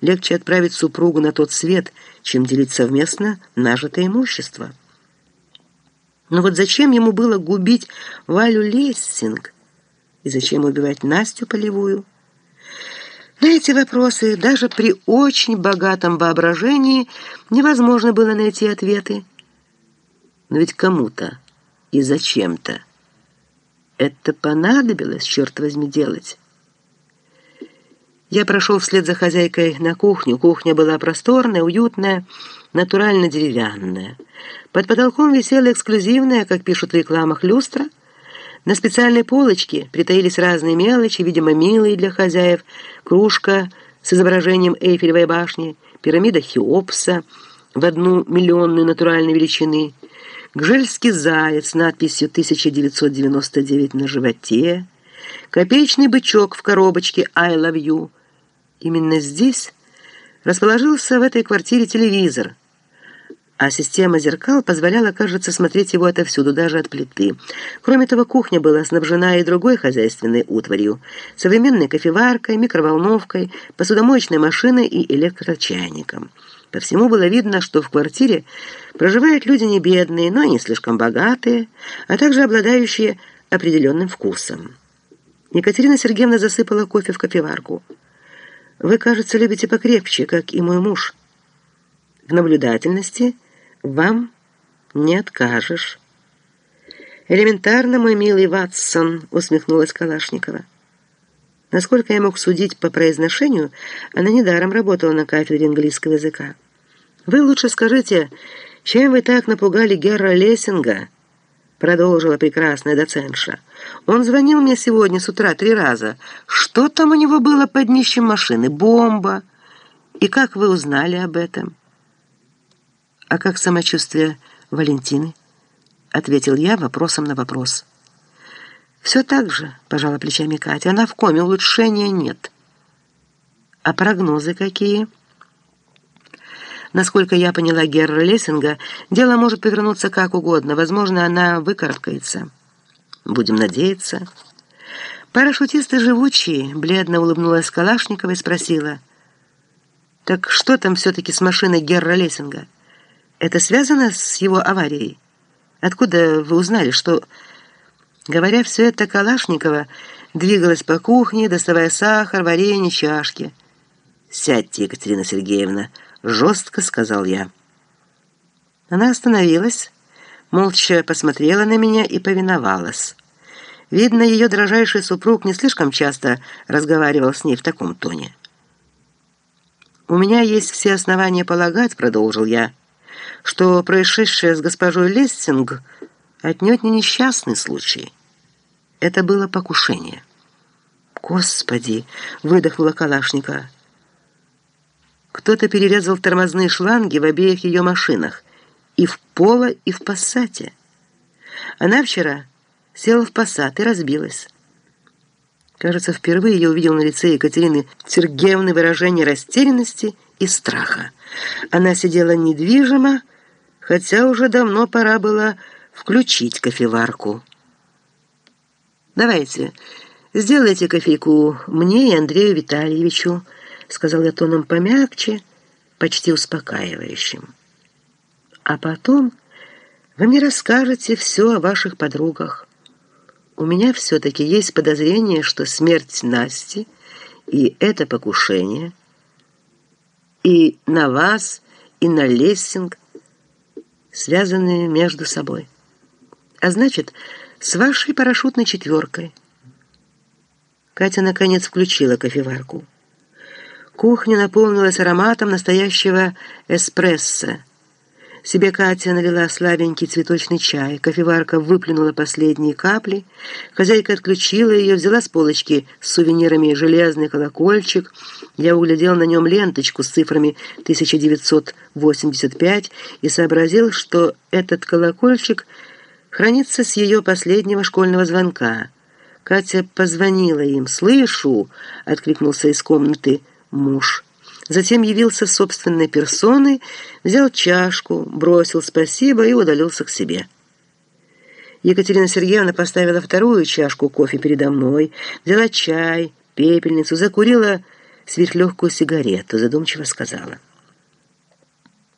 Легче отправить супругу на тот свет, чем делить совместно нажитое имущество. Но вот зачем ему было губить Валю Лессинг? И зачем убивать Настю Полевую? На эти вопросы даже при очень богатом воображении невозможно было найти ответы. Но ведь кому-то и зачем-то это понадобилось, черт возьми, делать. Я прошел вслед за хозяйкой на кухню. Кухня была просторная, уютная, натурально деревянная. Под потолком висела эксклюзивная, как пишут в рекламах, люстра. На специальной полочке притаились разные мелочи, видимо, милые для хозяев. Кружка с изображением Эйфелевой башни, пирамида Хеопса в одну миллионную натуральной величины, гжельский заяц с надписью «1999» на животе, копеечный бычок в коробочке «I love you», Именно здесь расположился в этой квартире телевизор, а система зеркал позволяла, кажется, смотреть его отовсюду, даже от плиты. Кроме того, кухня была снабжена и другой хозяйственной утварью – современной кофеваркой, микроволновкой, посудомоечной машиной и электрочайником. По всему было видно, что в квартире проживают люди не бедные, но и не слишком богатые, а также обладающие определенным вкусом. Екатерина Сергеевна засыпала кофе в кофеварку – вы, кажется, любите покрепче, как и мой муж. В наблюдательности вам не откажешь. Элементарно, мой милый Ватсон, усмехнулась Калашникова. Насколько я мог судить по произношению, она недаром работала на кафедре английского языка. Вы лучше скажите, чем вы так напугали Герра Лессинга? Продолжила прекрасная доцентша. «Он звонил мне сегодня с утра три раза. Что там у него было под днищем машины? Бомба! И как вы узнали об этом?» «А как самочувствие Валентины?» — ответил я вопросом на вопрос. «Все так же», — пожала плечами Катя. «Она в коме, улучшения нет». «А прогнозы какие?» Насколько я поняла Герра Лессинга, дело может повернуться как угодно. Возможно, она выкарабкается. Будем надеяться. Парашютисты живучие, бледно улыбнулась Калашникова и спросила. «Так что там все-таки с машиной Герра Лессинга? Это связано с его аварией? Откуда вы узнали, что...» Говоря все это, Калашникова двигалась по кухне, доставая сахар, варенье, чашки. «Сядьте, Екатерина Сергеевна», — жестко сказал я. Она остановилась, молча посмотрела на меня и повиновалась. Видно, ее дрожайший супруг не слишком часто разговаривал с ней в таком тоне. «У меня есть все основания полагать», — продолжил я, «что происшедшее с госпожой Лестинг отнюдь не несчастный случай. Это было покушение». «Господи!» — выдохнула Калашникова. Кто-то перерезал тормозные шланги в обеих ее машинах, и в Поло, и в Пассате. Она вчера села в Пассат и разбилась. Кажется, впервые я увидел на лице Екатерины Сергеевны выражение растерянности и страха. Она сидела недвижимо, хотя уже давно пора было включить кофеварку. «Давайте, сделайте кофейку мне и Андрею Витальевичу», сказал я тоном помягче, почти успокаивающим. А потом вы мне расскажете все о ваших подругах. У меня все-таки есть подозрение, что смерть Насти и это покушение и на вас, и на Лессинг связаны между собой. А значит, с вашей парашютной четверкой. Катя наконец включила кофеварку. Кухня наполнилась ароматом настоящего эспрессо. Себе Катя налила слабенький цветочный чай, кофеварка выплюнула последние капли, хозяйка отключила ее, взяла с полочки с сувенирами железный колокольчик. Я углядел на нем ленточку с цифрами 1985 и сообразил, что этот колокольчик хранится с ее последнего школьного звонка. Катя позвонила им. «Слышу!» — откликнулся из комнаты муж. Затем явился собственной персоной, взял чашку, бросил спасибо и удалился к себе. Екатерина Сергеевна поставила вторую чашку кофе передо мной, взяла чай, пепельницу, закурила сверхлегкую сигарету, задумчиво сказала —